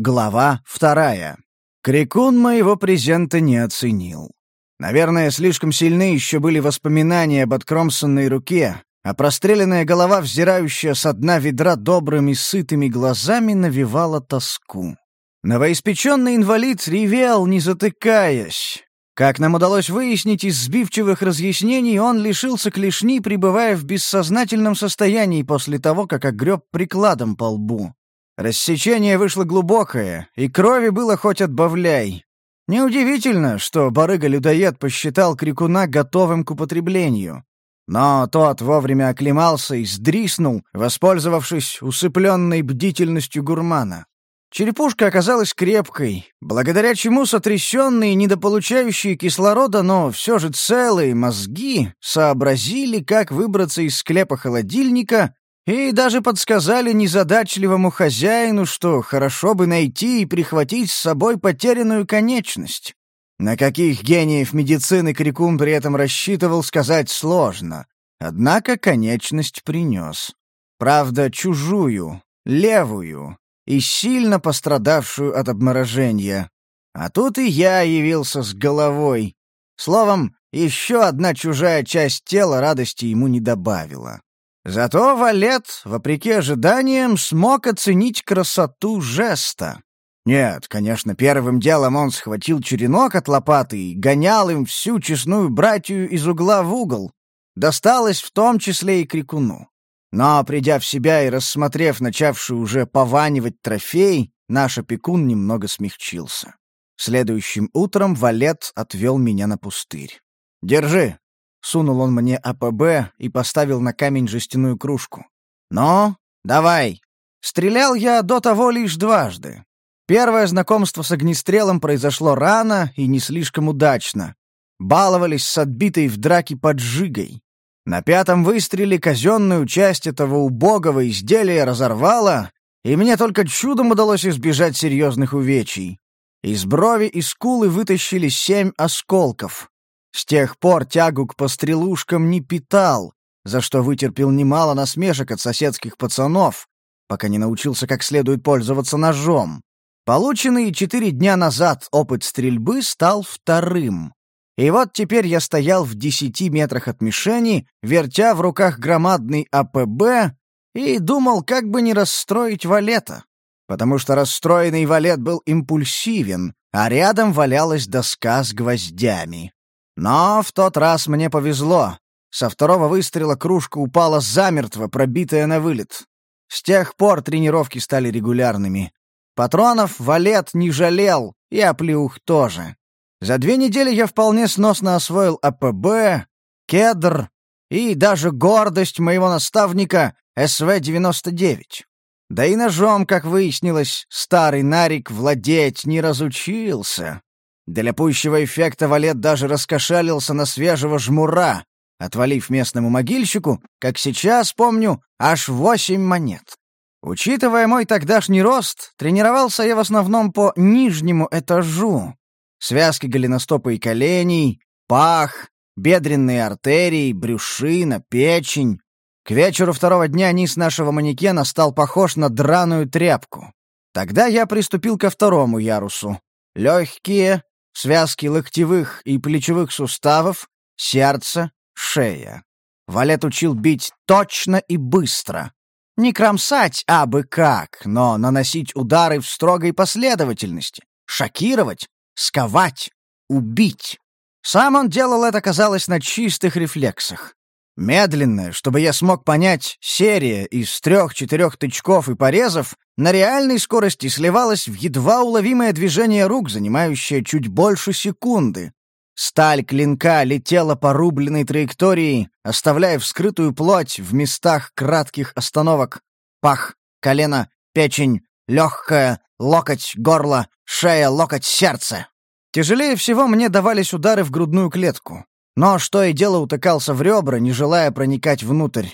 Глава вторая. Крикун моего презента не оценил. Наверное, слишком сильны еще были воспоминания об откромсанной руке, а простреленная голова, взирающая со дна ведра добрыми сытыми глазами, навевала тоску. Новоиспеченный инвалид ревел, не затыкаясь. Как нам удалось выяснить из сбивчивых разъяснений, он лишился клешни, пребывая в бессознательном состоянии после того, как огреб прикладом по лбу. Рассечение вышло глубокое, и крови было хоть отбавляй. Неудивительно, что барыга-людоед посчитал крикуна готовым к употреблению. Но тот вовремя оклемался и сдриснул, воспользовавшись усыпленной бдительностью гурмана. Черепушка оказалась крепкой, благодаря чему сотрясенные, недополучающие кислорода, но все же целые мозги сообразили, как выбраться из склепа холодильника и даже подсказали незадачливому хозяину, что хорошо бы найти и прихватить с собой потерянную конечность. На каких гениев медицины Крикун при этом рассчитывал, сказать сложно. Однако конечность принес. Правда, чужую, левую и сильно пострадавшую от обморожения. А тут и я явился с головой. Словом, еще одна чужая часть тела радости ему не добавила. Зато Валет, вопреки ожиданиям, смог оценить красоту жеста. Нет, конечно, первым делом он схватил черенок от лопаты и гонял им всю честную братью из угла в угол. Досталось в том числе и крикуну. Но, придя в себя и рассмотрев начавший уже пованивать трофей, наш опекун немного смягчился. Следующим утром Валет отвел меня на пустырь. «Держи, Сунул он мне АПБ и поставил на камень жестяную кружку. «Ну, давай!» Стрелял я до того лишь дважды. Первое знакомство с огнестрелом произошло рано и не слишком удачно. Баловались с отбитой в драке поджигой. На пятом выстреле казенную часть этого убогого изделия разорвало, и мне только чудом удалось избежать серьезных увечий. Из брови и скулы вытащили семь осколков. С тех пор тягу к пострелушкам не питал, за что вытерпел немало насмешек от соседских пацанов, пока не научился как следует пользоваться ножом. Полученный четыре дня назад опыт стрельбы стал вторым. И вот теперь я стоял в десяти метрах от мишени, вертя в руках громадный АПБ и думал, как бы не расстроить валета. Потому что расстроенный валет был импульсивен, а рядом валялась доска с гвоздями. Но в тот раз мне повезло. Со второго выстрела кружка упала замертво, пробитая на вылет. С тех пор тренировки стали регулярными. Патронов валет не жалел, и оплеух тоже. За две недели я вполне сносно освоил АПБ, кедр и даже гордость моего наставника СВ-99. Да и ножом, как выяснилось, старый Нарик владеть не разучился. Для пущего эффекта Валет даже раскошалился на свежего жмура, отвалив местному могильщику, как сейчас помню, аж восемь монет. Учитывая мой тогдашний рост, тренировался я в основном по нижнему этажу. Связки голеностопа и коленей, пах, бедренные артерии, брюшина, печень. К вечеру второго дня низ нашего манекена стал похож на драную тряпку. Тогда я приступил ко второму ярусу. Легкие, связки локтевых и плечевых суставов, сердце, шея. Валет учил бить точно и быстро. Не кромсать абы как, но наносить удары в строгой последовательности, шокировать, сковать, убить. Сам он делал это, казалось, на чистых рефлексах. Медленная, чтобы я смог понять, серия из трех-четырех тычков и порезов на реальной скорости сливалась в едва уловимое движение рук, занимающее чуть больше секунды. Сталь клинка летела по рубленной траектории, оставляя вскрытую плоть в местах кратких остановок. Пах, колено, печень, легкое, локоть, горло, шея, локоть, сердце. Тяжелее всего мне давались удары в грудную клетку. Но что и дело утыкался в ребра, не желая проникать внутрь.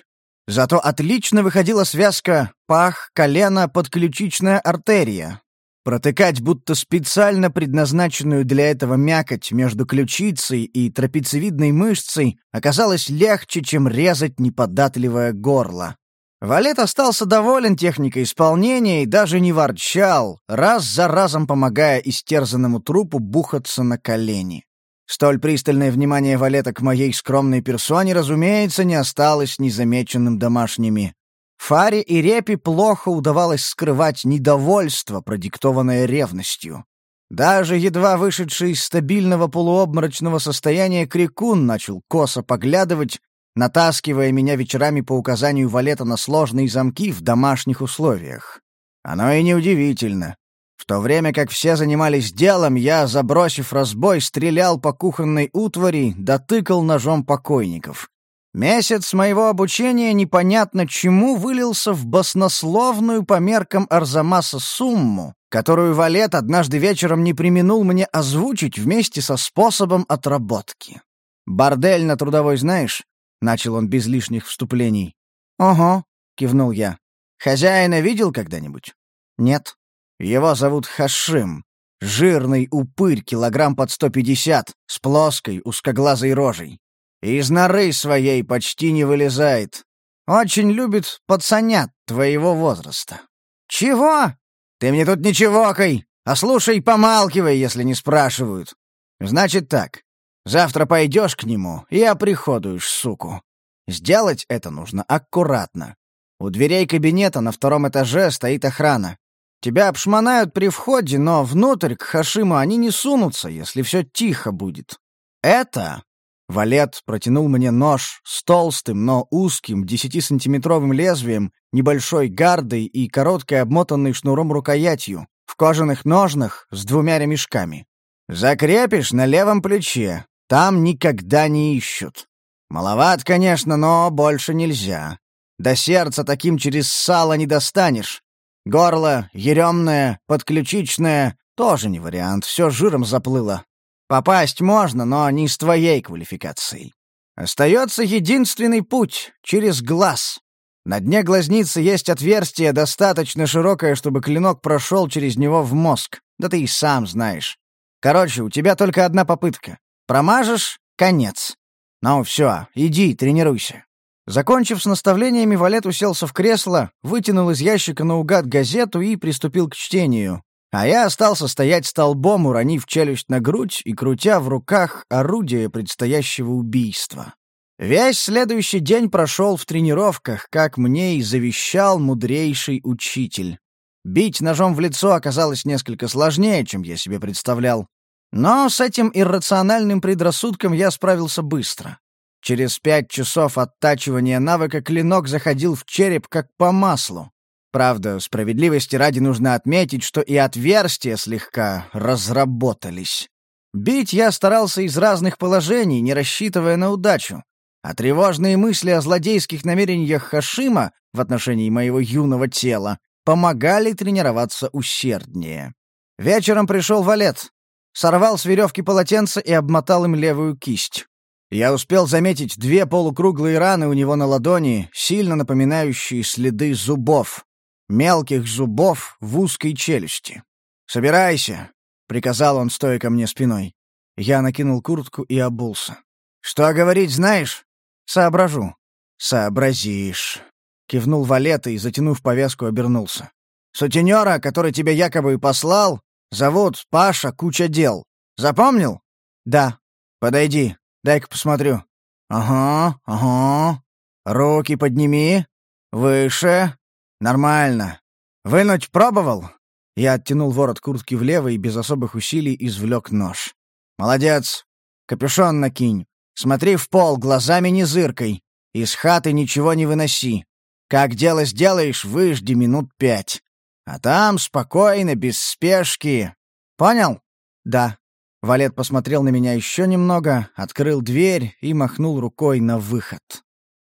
Зато отлично выходила связка пах, колено, подключичная артерия. Протыкать будто специально предназначенную для этого мякоть между ключицей и трапециевидной мышцей оказалось легче, чем резать неподатливое горло. Валет остался доволен техникой исполнения и даже не ворчал, раз за разом помогая истерзанному трупу бухаться на колени. Столь пристальное внимание Валета к моей скромной персоне, разумеется, не осталось незамеченным домашними. Фаре и Репе плохо удавалось скрывать недовольство, продиктованное ревностью. Даже едва вышедший из стабильного полуобморочного состояния Крикун начал косо поглядывать натаскивая меня вечерами по указанию Валета на сложные замки в домашних условиях. Оно и неудивительно. В то время как все занимались делом, я, забросив разбой, стрелял по кухонной утвари, дотыкал ножом покойников. Месяц моего обучения непонятно чему вылился в баснословную по меркам Арзамаса сумму, которую Валет однажды вечером не применул мне озвучить вместе со способом отработки. Бордель на трудовой знаешь? начал он без лишних вступлений. «Ого», — кивнул я. «Хозяина видел когда-нибудь?» «Нет». «Его зовут Хашим. Жирный упырь, килограмм под сто пятьдесят, с плоской, узкоглазой рожей. Из норы своей почти не вылезает. Очень любит пацанят твоего возраста». «Чего?» «Ты мне тут ничего, Кай, а слушай, помалкивай, если не спрашивают. Значит так, Завтра пойдешь к нему и оприходуешь суку. Сделать это нужно аккуратно. У дверей кабинета на втором этаже стоит охрана. Тебя обшмонают при входе, но внутрь к Хашиму они не сунутся, если все тихо будет. Это...» Валет протянул мне нож с толстым, но узким, десятисантиметровым лезвием, небольшой гардой и короткой обмотанной шнуром рукоятью, в кожаных ножнах с двумя ремешками. «Закрепишь на левом плече, там никогда не ищут. Маловат, конечно, но больше нельзя. До сердца таким через сало не достанешь. Горло, еремное, подключичное — тоже не вариант, все жиром заплыло. Попасть можно, но не с твоей квалификацией. Остается единственный путь — через глаз. На дне глазницы есть отверстие, достаточно широкое, чтобы клинок прошел через него в мозг. Да ты и сам знаешь. Короче, у тебя только одна попытка. Промажешь — конец. Ну все, иди, тренируйся». Закончив с наставлениями, Валет уселся в кресло, вытянул из ящика наугад газету и приступил к чтению. А я остался стоять столбом, уронив челюсть на грудь и крутя в руках орудие предстоящего убийства. Весь следующий день прошел в тренировках, как мне и завещал мудрейший учитель. Бить ножом в лицо оказалось несколько сложнее, чем я себе представлял. Но с этим иррациональным предрассудком я справился быстро. Через пять часов оттачивания навыка клинок заходил в череп как по маслу. Правда, справедливости ради нужно отметить, что и отверстия слегка разработались. Бить я старался из разных положений, не рассчитывая на удачу. А тревожные мысли о злодейских намерениях Хашима в отношении моего юного тела помогали тренироваться усерднее. Вечером пришел валет, сорвал с веревки полотенце и обмотал им левую кисть. Я успел заметить две полукруглые раны у него на ладони, сильно напоминающие следы зубов. Мелких зубов в узкой челюсти. «Собирайся», — приказал он, стоя ко мне спиной. Я накинул куртку и обулся. «Что говорить знаешь?» «Соображу». «Сообразишь», — кивнул Валета и, затянув повязку, обернулся. «Сутенера, который тебя якобы послал, Зовут Паша Куча дел. Запомнил? Да. Подойди, дай-ка посмотрю. Ага, ага. Руки подними. Выше. Нормально. Вынуть пробовал? Я оттянул ворот куртки влево и без особых усилий извлек нож. Молодец. Капюшон накинь. Смотри в пол, глазами не зыркой. Из хаты ничего не выноси. Как дело сделаешь, выжди минут пять. А там спокойно, без спешки. Понял? Да. Валет посмотрел на меня еще немного, открыл дверь и махнул рукой на выход.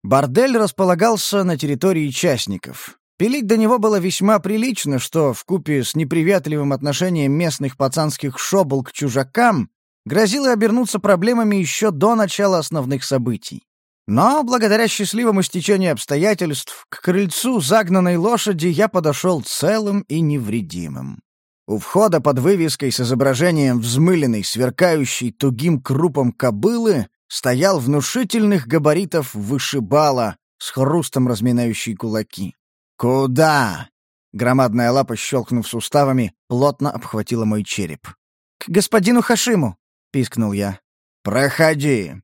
Бордель располагался на территории частников. Пилить до него было весьма прилично, что, в купе с неприветливым отношением местных пацанских шобл к чужакам, грозило обернуться проблемами еще до начала основных событий. Но благодаря счастливому стечению обстоятельств к крыльцу загнанной лошади я подошел целым и невредимым. У входа под вывеской с изображением взмыленной, сверкающей тугим крупом кобылы стоял внушительных габаритов вышибала с хрустом разминающий кулаки. «Куда?» Громадная лапа, щелкнув суставами, плотно обхватила мой череп. «К господину Хашиму!» — пискнул я. «Проходи!»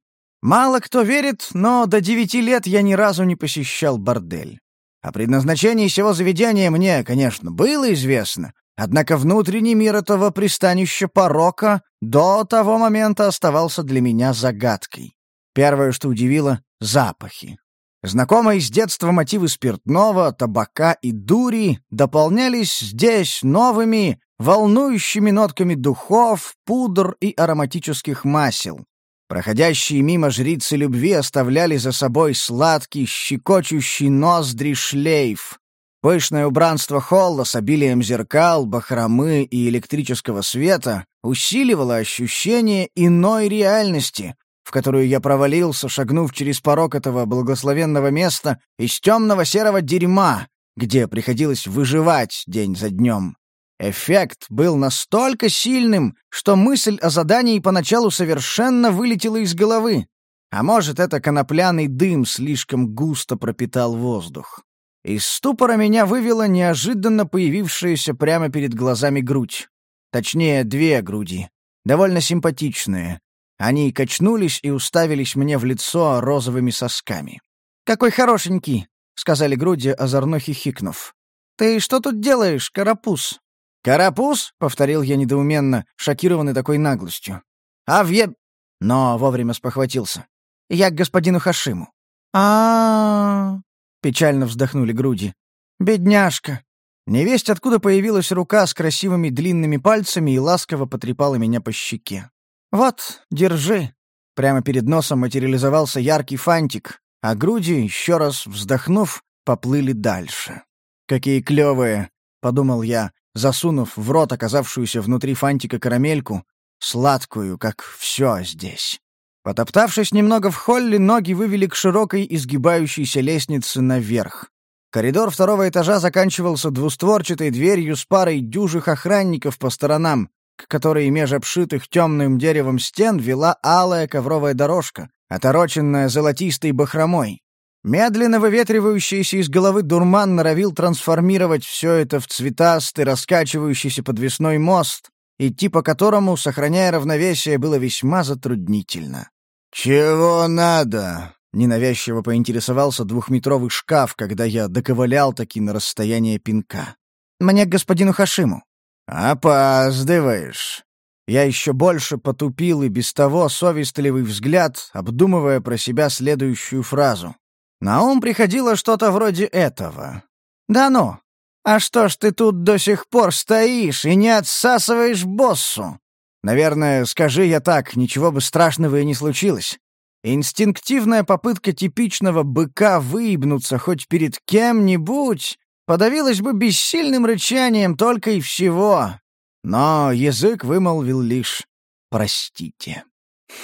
Мало кто верит, но до девяти лет я ни разу не посещал бордель. О предназначении сего заведения мне, конечно, было известно, однако внутренний мир этого пристанища порока до того момента оставался для меня загадкой. Первое, что удивило — запахи. Знакомые с детства мотивы спиртного, табака и дури дополнялись здесь новыми, волнующими нотками духов, пудр и ароматических масел. Проходящие мимо жрицы любви оставляли за собой сладкий, щекочущий ноздри шлейф. Пышное убранство холла с обилием зеркал, бахромы и электрического света усиливало ощущение иной реальности, в которую я провалился, шагнув через порог этого благословенного места из темного серого дерьма, где приходилось выживать день за днем. Эффект был настолько сильным, что мысль о задании поначалу совершенно вылетела из головы. А может, это конопляный дым слишком густо пропитал воздух. Из ступора меня вывела неожиданно появившаяся прямо перед глазами грудь. Точнее, две груди. Довольно симпатичные. Они качнулись и уставились мне в лицо розовыми сосками. «Какой хорошенький!» — сказали груди, озорно хихикнув. «Ты что тут делаешь, карапуз?» «Карапуз?» — повторил я недоуменно, шокированный такой наглостью. «А в е...» Но вовремя спохватился. «Я к господину Хашиму». а, -а, печально вздохнули груди. «Бедняжка!» Невесть, откуда появилась рука с красивыми длинными пальцами и ласково потрепала меня по щеке. «Вот, держи». Прямо перед носом материализовался яркий фантик, а груди, еще раз вздохнув, поплыли дальше. «Какие клевые!» — подумал я, засунув в рот оказавшуюся внутри фантика карамельку, сладкую, как все здесь. Потоптавшись немного в холле, ноги вывели к широкой изгибающейся лестнице наверх. Коридор второго этажа заканчивался двустворчатой дверью с парой дюжих охранников по сторонам, к которой меж обшитых темным деревом стен вела алая ковровая дорожка, отороченная золотистой бахромой. Медленно выветривающийся из головы дурман норовил трансформировать все это в цветастый, раскачивающийся подвесной мост, идти по которому, сохраняя равновесие, было весьма затруднительно. «Чего надо?» — ненавязчиво поинтересовался двухметровый шкаф, когда я доковылял таки на расстояние пинка. «Мне к господину Хашиму». «Опаздываешь». Я еще больше потупил и без того совестливый взгляд, обдумывая про себя следующую фразу. На ум приходило что-то вроде этого. «Да ну! А что ж ты тут до сих пор стоишь и не отсасываешь боссу?» Наверное, скажи я так, ничего бы страшного и не случилось. Инстинктивная попытка типичного быка выебнуться хоть перед кем-нибудь подавилась бы бессильным рычанием только и всего. Но язык вымолвил лишь «простите».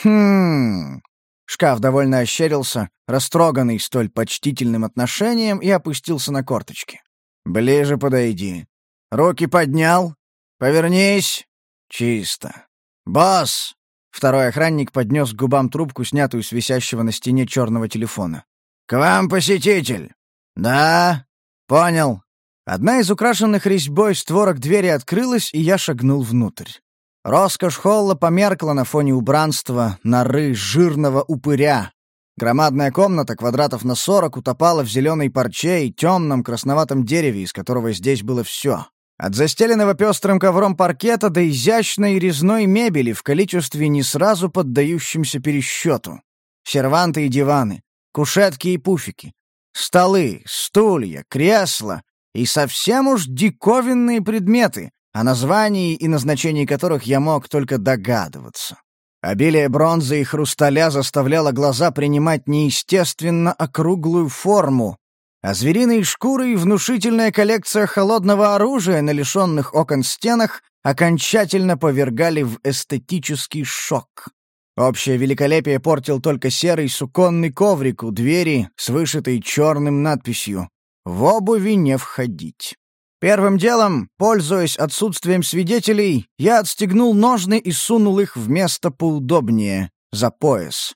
«Хм...» Шкаф довольно ощерился, растроганный столь почтительным отношением, и опустился на корточки. «Ближе подойди. Руки поднял. Повернись. Чисто. Босс!» Второй охранник поднес к губам трубку, снятую с висящего на стене черного телефона. «К вам посетитель!» «Да?» «Понял». Одна из украшенных резьбой створок двери открылась, и я шагнул внутрь. Роскошь холла померкла на фоне убранства, норы жирного упыря. Громадная комната, квадратов на сорок, утопала в зеленой парче и темном красноватом дереве, из которого здесь было все. От застеленного пестрым ковром паркета до изящной резной мебели в количестве не сразу поддающимся пересчету. Серванты и диваны, кушетки и пуфики, столы, стулья, кресла и совсем уж диковинные предметы, о названии и назначении которых я мог только догадываться. Обилие бронзы и хрусталя заставляло глаза принимать неестественно округлую форму, а звериные шкуры и внушительная коллекция холодного оружия на лишенных окон стенах окончательно повергали в эстетический шок. Общее великолепие портил только серый суконный коврик у двери с вышитой черным надписью «В обуви не входить». Первым делом, пользуясь отсутствием свидетелей, я отстегнул ножны и сунул их в место поудобнее, за пояс.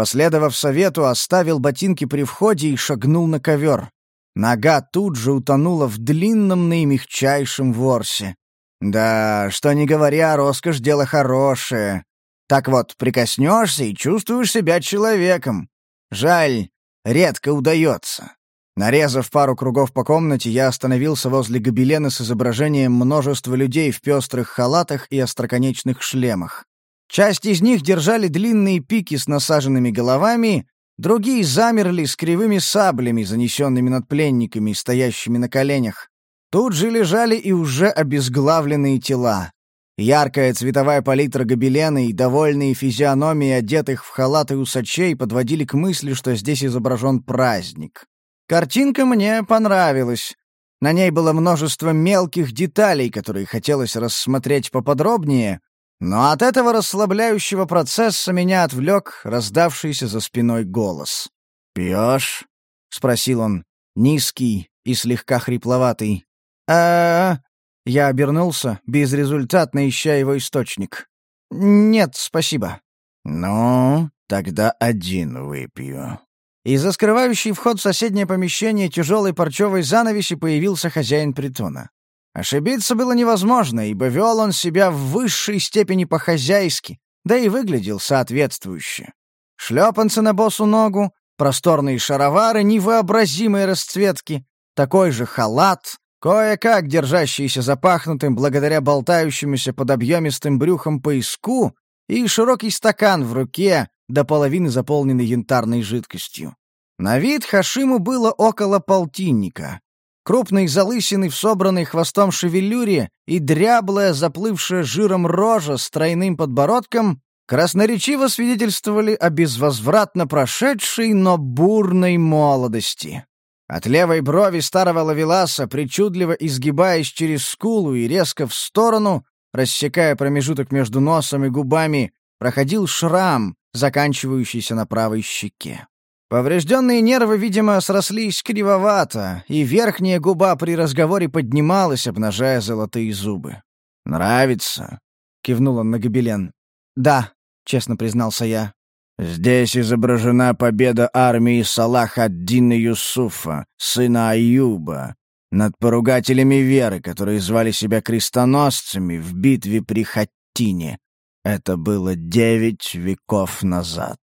Последовав совету, оставил ботинки при входе и шагнул на ковер. Нога тут же утонула в длинном наимягчайшем ворсе. Да, что не говоря, роскошь — дело хорошее. Так вот, прикоснешься и чувствуешь себя человеком. Жаль, редко удается. Нарезав пару кругов по комнате, я остановился возле гобелена с изображением множества людей в пестрых халатах и остроконечных шлемах. Часть из них держали длинные пики с насаженными головами, другие замерли с кривыми саблями, занесенными над пленниками, стоящими на коленях. Тут же лежали и уже обезглавленные тела. Яркая цветовая палитра гобелена и довольные физиономии одетых в халаты усачей подводили к мысли, что здесь изображен праздник. Картинка мне понравилась. На ней было множество мелких деталей, которые хотелось рассмотреть поподробнее, но от этого расслабляющего процесса меня отвлек раздавшийся за спиной голос. «Пьешь?» — спросил он, низкий и слегка хрипловатый. а Я обернулся, безрезультатно ища его источник. «Нет, спасибо». «Ну, тогда один выпью». Из-за скрывающей вход в соседнее помещение тяжелой парчевой занавеси появился хозяин притона. Ошибиться было невозможно, ибо вел он себя в высшей степени по-хозяйски, да и выглядел соответствующе. Шлепанцы на босу ногу, просторные шаровары невообразимой расцветки, такой же халат, кое-как держащийся запахнутым благодаря болтающемуся под объемистым брюхом поиску и широкий стакан в руке, до половины заполненный янтарной жидкостью. На вид Хашиму было около полтинника. Крупные залысины в собранной хвостом шевелюре и дряблая, заплывшая жиром рожа с тройным подбородком красноречиво свидетельствовали о безвозвратно прошедшей, но бурной молодости. От левой брови старого лавеласа, причудливо изгибаясь через скулу и резко в сторону, рассекая промежуток между носом и губами, проходил шрам, заканчивающийся на правой щеке. Поврежденные нервы, видимо, срослись кривовато, и верхняя губа при разговоре поднималась, обнажая золотые зубы. «Нравится?» — кивнул он на гобелен. «Да», — честно признался я. «Здесь изображена победа армии Салаха ад-Дина Юсуфа, сына Аюба, над поругателями веры, которые звали себя крестоносцами в битве при Хаттине. Это было девять веков назад».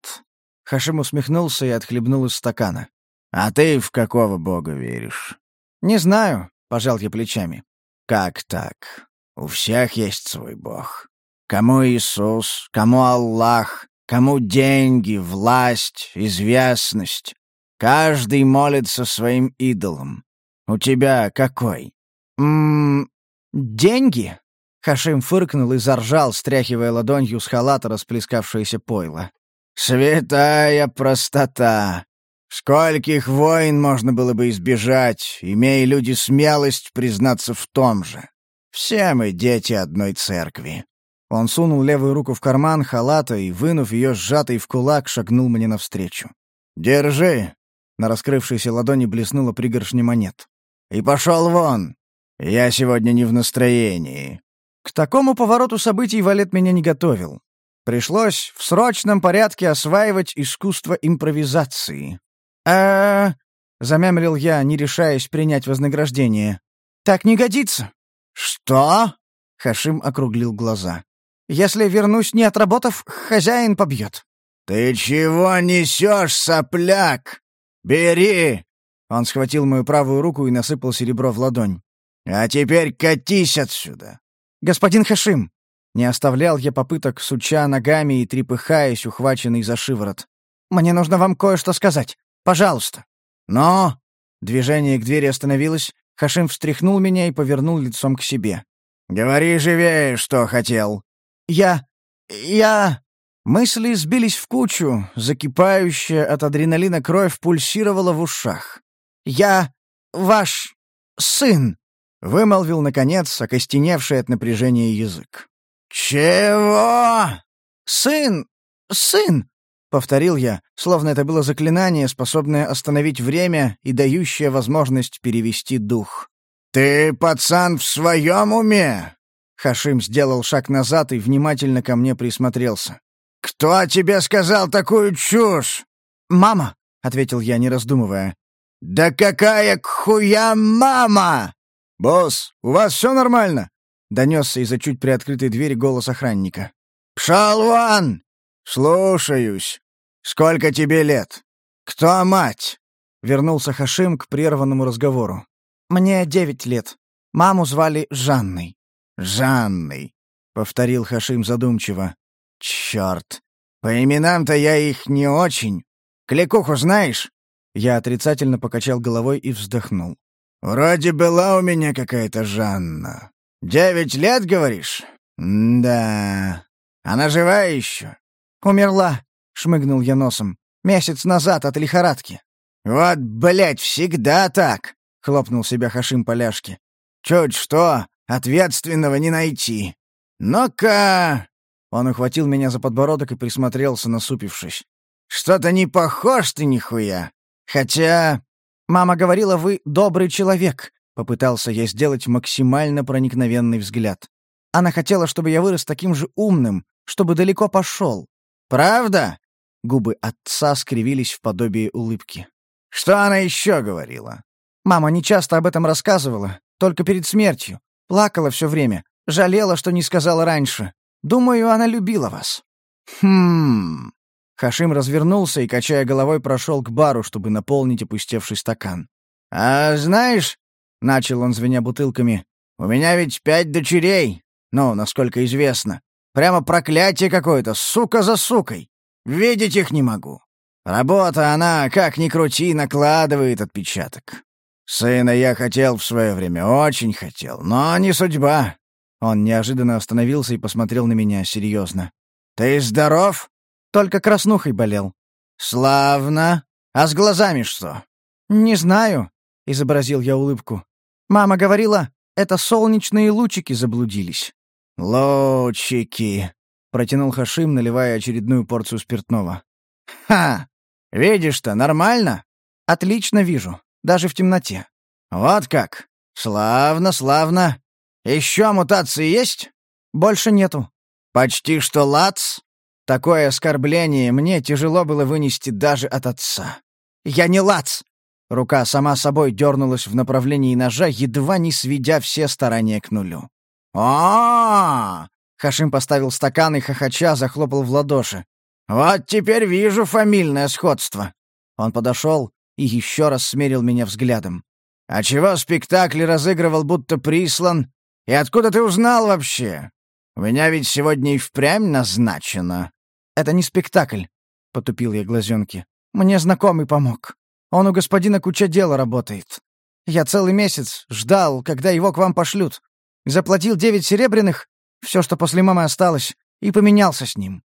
Хашим усмехнулся и отхлебнул из стакана. «А ты в какого бога веришь?» «Не знаю», — пожал я плечами. «Как так? У всех есть свой бог. Кому Иисус, кому Аллах, кому деньги, власть, известность. Каждый молится своим идолам. У тебя какой?» «Ммм... деньги?» Хашим фыркнул и заржал, стряхивая ладонью с халата расплескавшееся пойло. «Святая простота! Скольких войн можно было бы избежать, имея люди смелость признаться в том же? Все мы дети одной церкви». Он сунул левую руку в карман халата и, вынув ее сжатой в кулак, шагнул мне навстречу. «Держи!» На раскрывшейся ладони блеснула пригоршня монет. «И пошел вон! Я сегодня не в настроении!» К такому повороту событий Валет меня не готовил. Пришлось в срочном порядке осваивать искусство импровизации. а замямлил я, не решаясь принять вознаграждение. «Так не годится». «Что?» — Хашим округлил глаза. «Если вернусь, не отработав, хозяин побьет». «Ты чего несешь, сопляк? Бери!» Он схватил мою правую руку и насыпал серебро в ладонь. «А теперь катись отсюда!» «Господин Хашим!» Не оставлял я попыток, суча ногами и трепыхаясь, ухваченный за шиворот. «Мне нужно вам кое-что сказать. Пожалуйста». «Но...» Движение к двери остановилось, Хашим встряхнул меня и повернул лицом к себе. «Говори живее, что хотел». «Я... я...» Мысли сбились в кучу, закипающая от адреналина кровь пульсировала в ушах. «Я... ваш... сын», — вымолвил, наконец, окостеневший от напряжения язык. «Чего?» «Сын! Сын!» — повторил я, словно это было заклинание, способное остановить время и дающее возможность перевести дух. «Ты, пацан, в своем уме?» Хашим сделал шаг назад и внимательно ко мне присмотрелся. «Кто тебе сказал такую чушь?» «Мама», — ответил я, не раздумывая. «Да какая к хуям мама!» «Босс, у вас все нормально?» — донесся из-за чуть приоткрытой двери голос охранника. «Пшал вон!» «Слушаюсь. Сколько тебе лет? Кто мать?» Вернулся Хашим к прерванному разговору. «Мне девять лет. Маму звали Жанной». «Жанной», — повторил Хашим задумчиво. «Черт! По именам-то я их не очень. Кликуху знаешь?» Я отрицательно покачал головой и вздохнул. «Вроде была у меня какая-то Жанна. Девять лет, говоришь? да. Она живая еще?» «Умерла», — шмыгнул я носом. «Месяц назад от лихорадки». «Вот, блядь, всегда так!» — хлопнул себя Хашим Поляшки. «Чуть что, ответственного не найти. Ну-ка...» Он ухватил меня за подбородок и присмотрелся, насупившись. «Что-то не похож ты нихуя. Хотя...» «Мама говорила, вы добрый человек», — попытался я сделать максимально проникновенный взгляд. Она хотела, чтобы я вырос таким же умным, чтобы далеко пошел. «Правда?» Губы отца скривились в подобии улыбки. «Что она еще говорила?» «Мама не часто об этом рассказывала, только перед смертью. Плакала все время, жалела, что не сказала раньше. Думаю, она любила вас». «Хм...» Хашим развернулся и, качая головой, прошел к бару, чтобы наполнить опустевший стакан. «А знаешь...» — начал он, звеня бутылками. «У меня ведь пять дочерей. Ну, насколько известно. Прямо проклятие какое-то, сука за сукой. Видеть их не могу. Работа, она, как ни крути, накладывает отпечаток. Сына я хотел в свое время, очень хотел, но не судьба. Он неожиданно остановился и посмотрел на меня серьезно. «Ты здоров?» «Только краснухой болел». «Славно. А с глазами что?» «Не знаю», — изобразил я улыбку. «Мама говорила, это солнечные лучики заблудились». «Лучики», — протянул Хашим, наливая очередную порцию спиртного. «Ха! Видишь-то, нормально?» «Отлично вижу, даже в темноте». «Вот как! Славно, славно! Еще мутации есть?» «Больше нету». «Почти что лац?» Такое оскорбление мне тяжело было вынести даже от отца. «Я не лац!» Рука сама собой дернулась в направлении ножа, едва не сведя все старания к нулю а, Хашим поставил стакан и хохоча захлопал в ладоши. «Вот теперь вижу фамильное сходство». Он подошел и еще раз смерил меня взглядом. «А чего спектакль разыгрывал, будто прислан? И откуда ты узнал вообще? У меня ведь сегодня и впрямь назначено». «Это не спектакль», — потупил я глазенки. «Мне знакомый помог. Он у господина куча дела работает. Я целый месяц ждал, когда его к вам пошлют. Заплатил девять серебряных, все, что после мамы осталось, и поменялся с ним.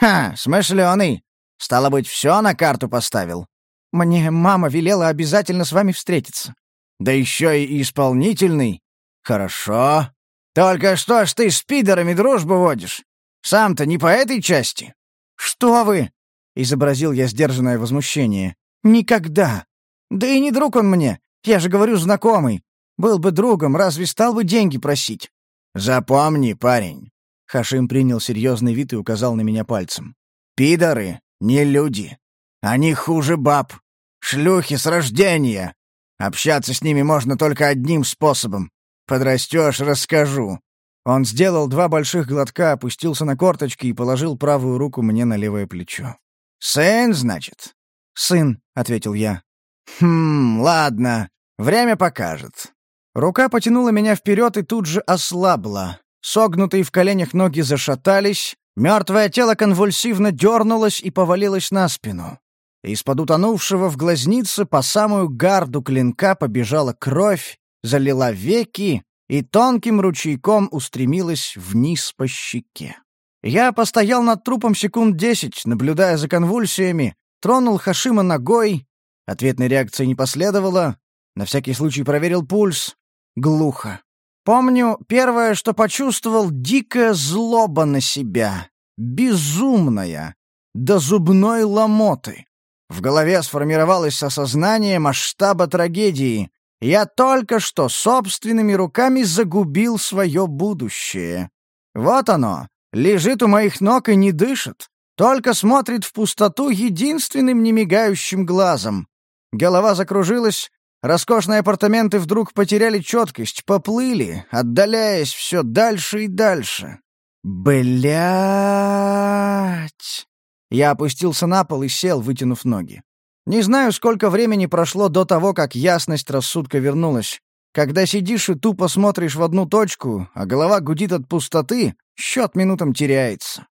«Ха, смышленый! Стало быть, все на карту поставил?» «Мне мама велела обязательно с вами встретиться». «Да еще и исполнительный? Хорошо. Только что ж ты с пидорами дружбу водишь? Сам-то не по этой части?» «Что вы?» — изобразил я сдержанное возмущение. «Никогда! Да и не друг он мне, я же говорю, знакомый. Был бы другом, разве стал бы деньги просить? Запомни, парень. Хашим принял серьезный вид и указал на меня пальцем. Пидоры не люди. Они хуже баб. Шлюхи с рождения. Общаться с ними можно только одним способом. Подрастешь, расскажу. Он сделал два больших глотка, опустился на корточки и положил правую руку мне на левое плечо. «Сын, значит?» «Сын», — ответил я. «Хм, ладно. Время покажет. Рука потянула меня вперед и тут же ослабла. Согнутые в коленях ноги зашатались, мертвое тело конвульсивно дернулось и повалилось на спину. Из-под утонувшего в глазнице по самую гарду клинка побежала кровь, залила веки и тонким ручейком устремилась вниз по щеке. Я постоял над трупом секунд десять, наблюдая за конвульсиями, тронул Хашима ногой. Ответной реакции не последовало. На всякий случай проверил пульс глухо. Помню, первое, что почувствовал, дикая злоба на себя. Безумная. До зубной ломоты. В голове сформировалось осознание масштаба трагедии. Я только что собственными руками загубил свое будущее. Вот оно, лежит у моих ног и не дышит. Только смотрит в пустоту единственным немигающим глазом. Голова закружилась, роскошные апартаменты вдруг потеряли четкость, поплыли, отдаляясь все дальше и дальше. Блять! Я опустился на пол и сел, вытянув ноги. Не знаю, сколько времени прошло до того, как ясность рассудка вернулась. Когда сидишь и тупо смотришь в одну точку, а голова гудит от пустоты, счет минутам теряется.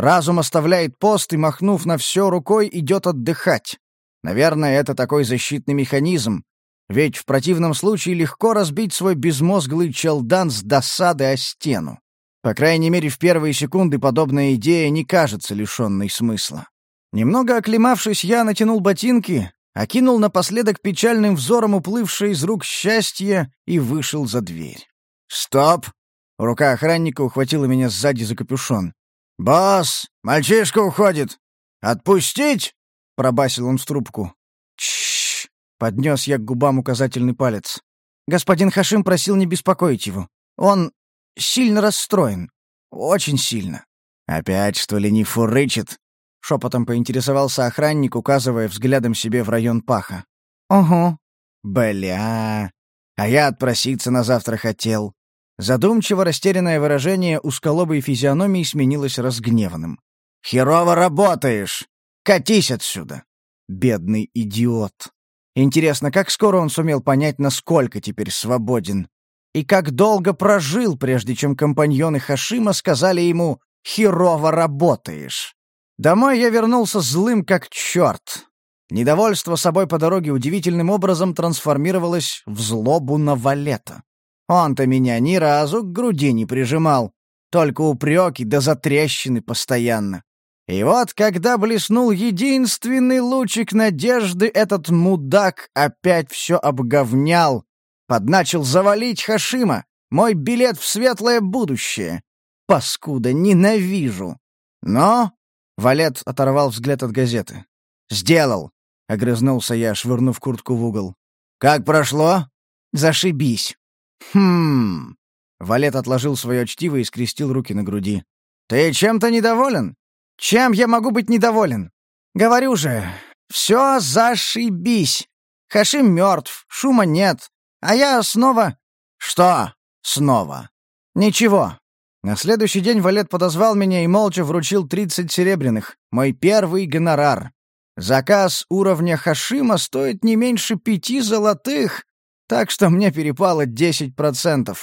Разум оставляет пост и, махнув на все рукой, идет отдыхать. Наверное, это такой защитный механизм. Ведь в противном случае легко разбить свой безмозглый челдан с досады о стену. По крайней мере, в первые секунды подобная идея не кажется лишенной смысла. Немного оклемавшись, я натянул ботинки, окинул напоследок печальным взором уплывшее из рук счастье и вышел за дверь. «Стоп!» Рука охранника ухватила меня сзади за капюшон. «Босс, мальчишка уходит! Отпустить?» — пробасил он в трубку. «Чш!» — поднес я к губам указательный палец. Господин Хашим просил не беспокоить его. Он сильно расстроен. Очень сильно. «Опять, что ли, не фурычит?» — шепотом поинтересовался охранник, указывая взглядом себе в район паха. «Ого». «Бля. А я отпроситься на завтра хотел». Задумчиво растерянное выражение узколобой физиономии сменилось разгневанным. «Херово работаешь! Катись отсюда!» Бедный идиот. Интересно, как скоро он сумел понять, насколько теперь свободен? И как долго прожил, прежде чем компаньоны Хашима сказали ему «херово работаешь»? Домой я вернулся злым как черт. Недовольство собой по дороге удивительным образом трансформировалось в злобу на Валета. Он-то меня ни разу к груди не прижимал, только упреки да затрещины постоянно. И вот, когда блеснул единственный лучик надежды, этот мудак опять все обговнял, подначил завалить Хашима, мой билет в светлое будущее. Паскуда, ненавижу. Но Валет оторвал взгляд от газеты. «Сделал!» — огрызнулся я, швырнув куртку в угол. «Как прошло?» «Зашибись!» «Хм...» Валет отложил свое чтиво и скрестил руки на груди. «Ты чем-то недоволен? Чем я могу быть недоволен? Говорю же, все зашибись. Хашим мертв, шума нет, а я снова...» «Что снова?» «Ничего. На следующий день Валет подозвал меня и молча вручил 30 серебряных, мой первый гонорар. Заказ уровня Хашима стоит не меньше пяти золотых, так что мне перепало 10%.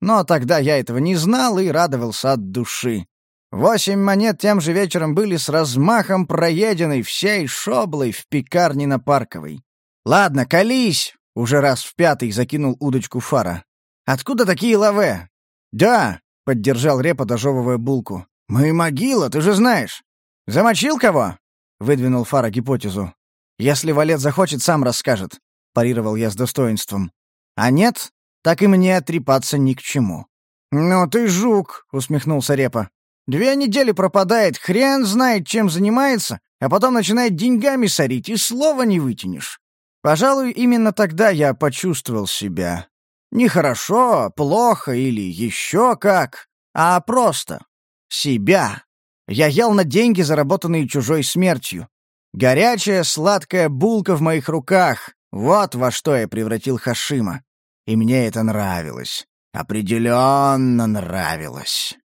Но тогда я этого не знал и радовался от души. Восемь монет тем же вечером были с размахом проеденной всей шоблой в пекарне на Парковой. «Ладно, колись!» — уже раз в пятый закинул удочку фара. «Откуда такие лаве?» «Да, Поддержал Репа, дожевывая булку. «Мы могила, ты же знаешь!» «Замочил кого?» — выдвинул Фара гипотезу. «Если Валет захочет, сам расскажет», — парировал я с достоинством. «А нет, так и мне отрепаться ни к чему». «Ну ты жук!» — усмехнулся Репа. «Две недели пропадает, хрен знает, чем занимается, а потом начинает деньгами сорить, и слова не вытянешь». Пожалуй, именно тогда я почувствовал себя Нехорошо, плохо или еще как, а просто. Себя. Я ел на деньги, заработанные чужой смертью. Горячая, сладкая булка в моих руках. Вот во что я превратил Хашима. И мне это нравилось. Определенно нравилось.